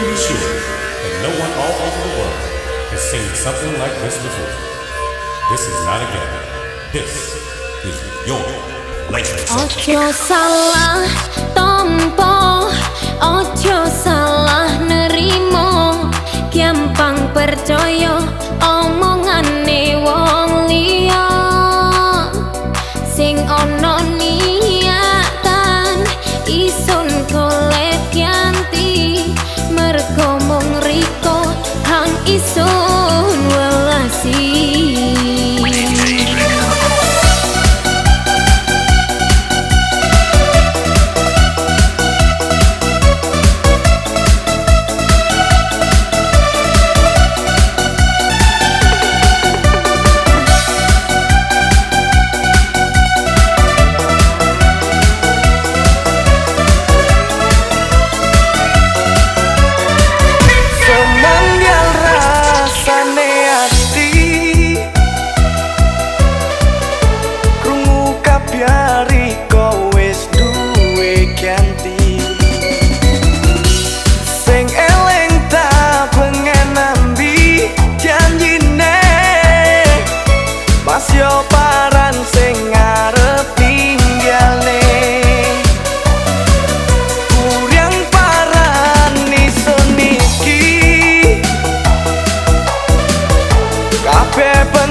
pretty sure that no one all over the world has seen something like this before. This is not a game. This is your life. 어쩌서 와, 덤보, 어쩌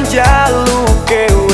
gian luke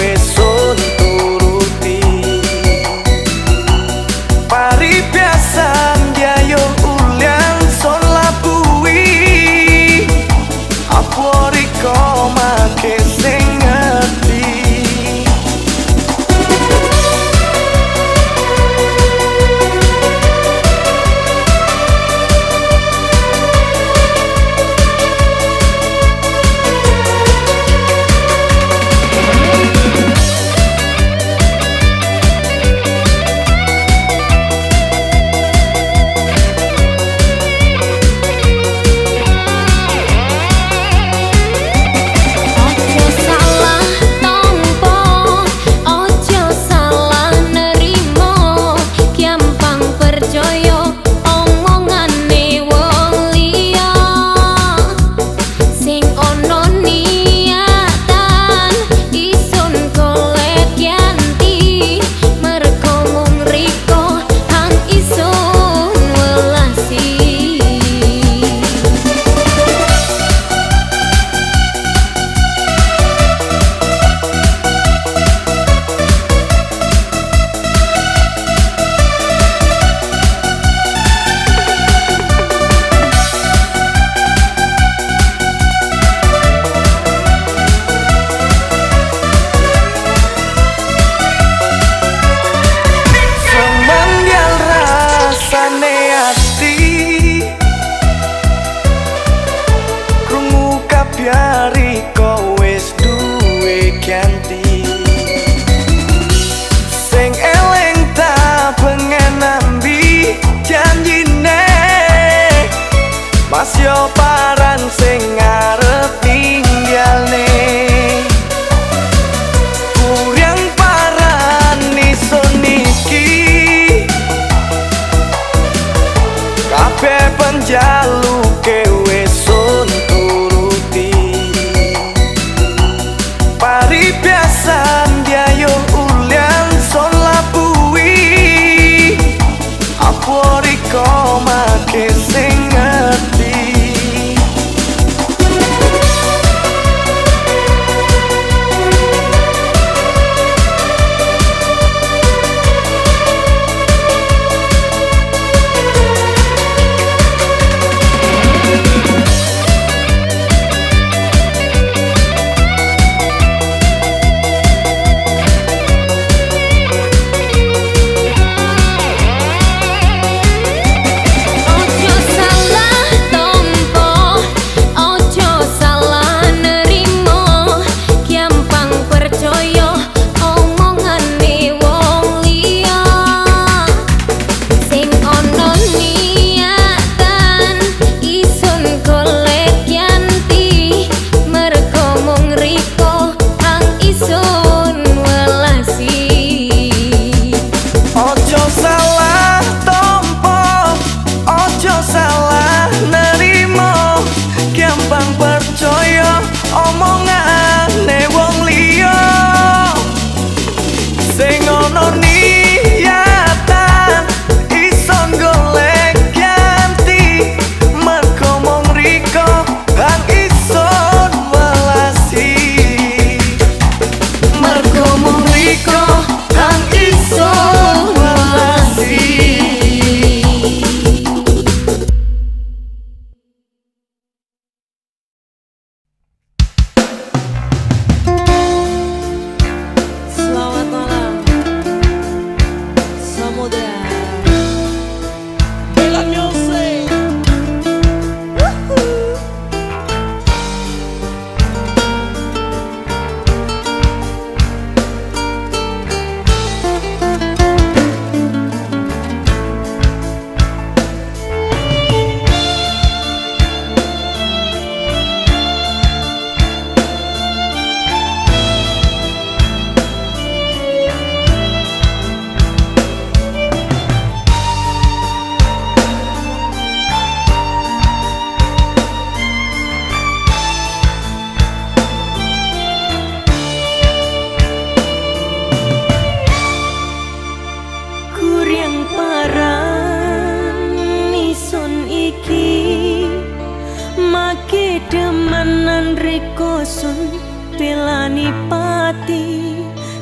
pelani pati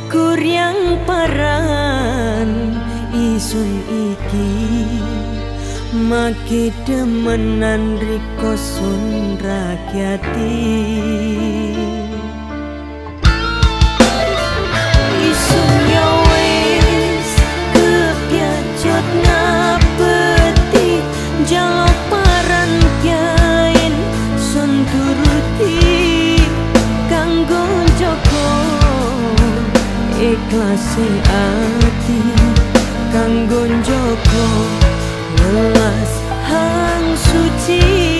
kuryang paran isun iki. Maki demenan riko sun rakyati ikhlasi ati kanggo njoko welas hang suci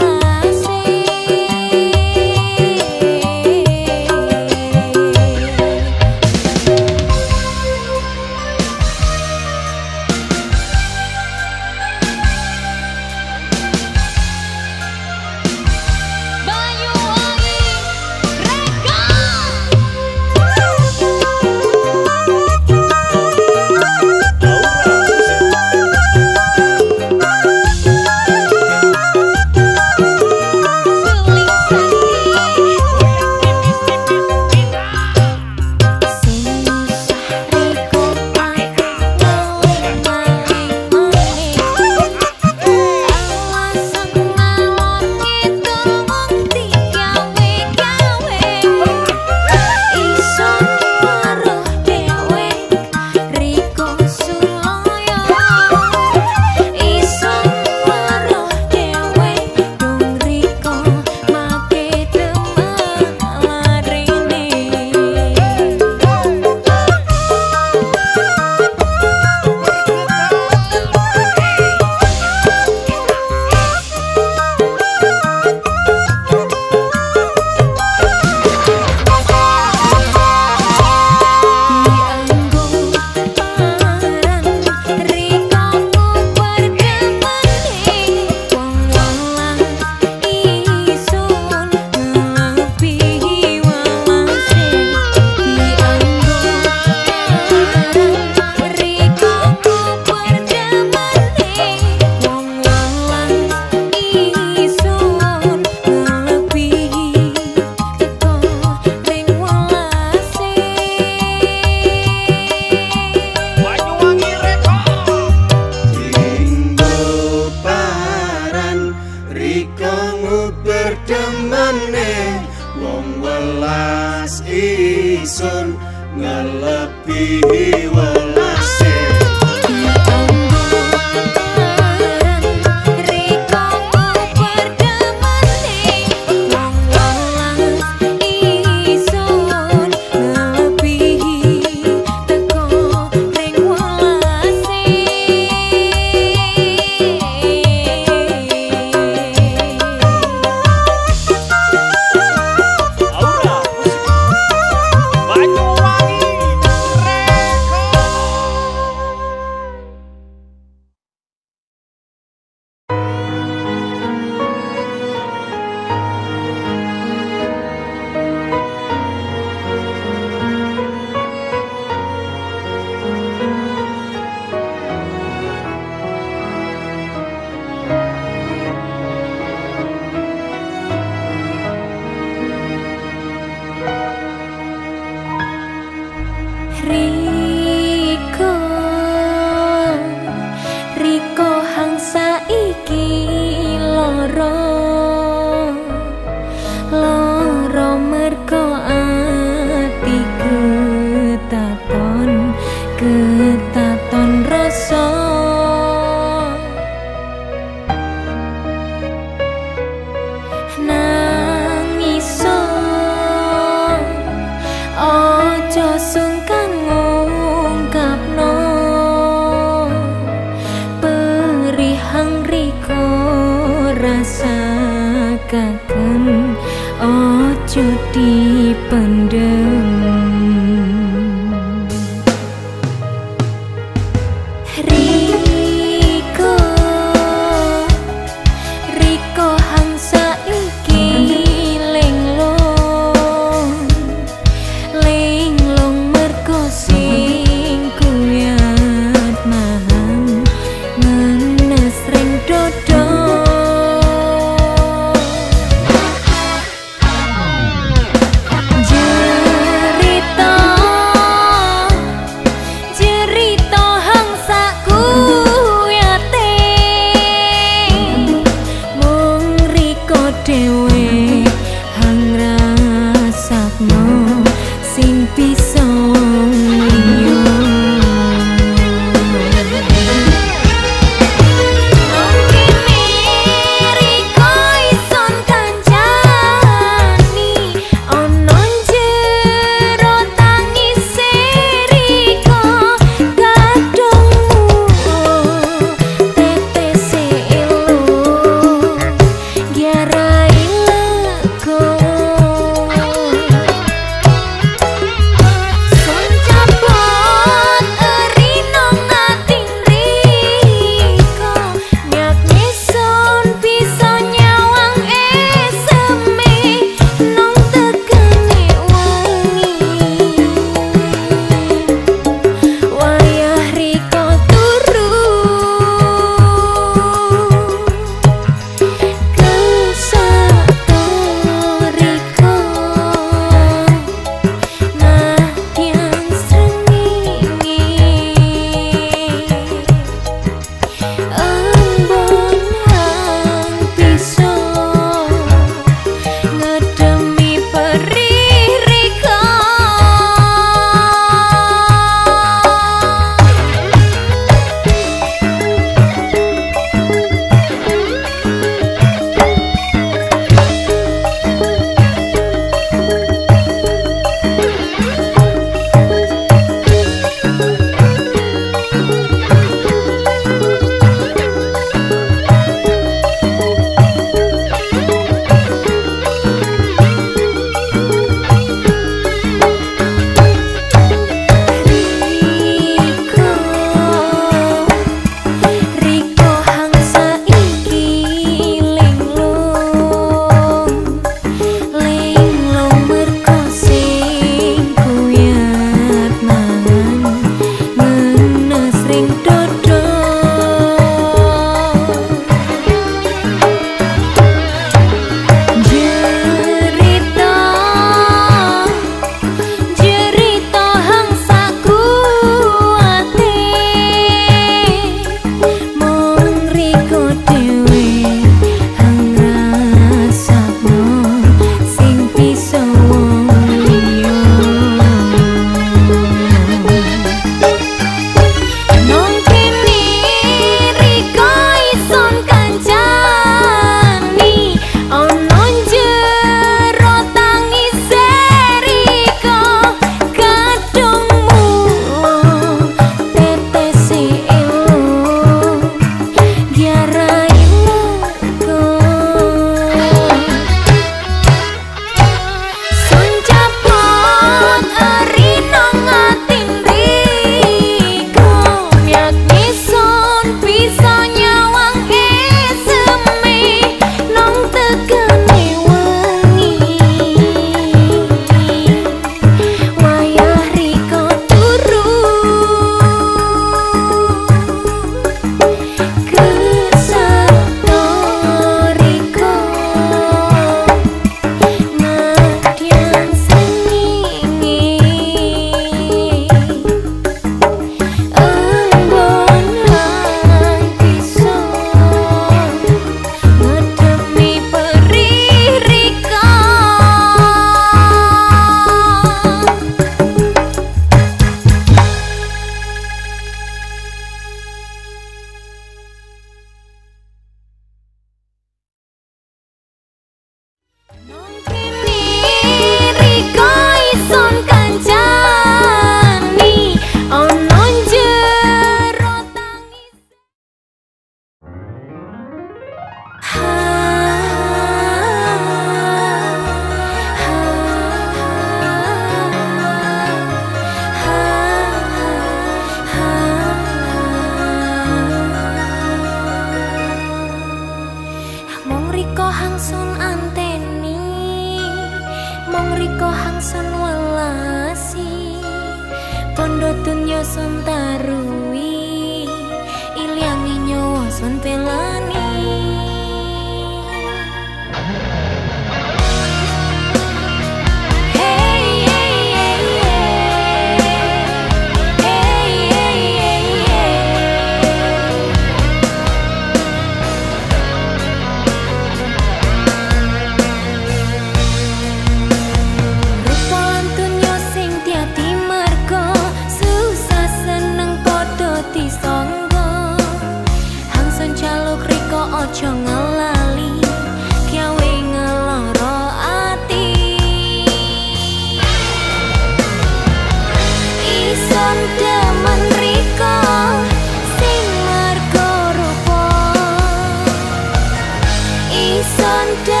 sun down.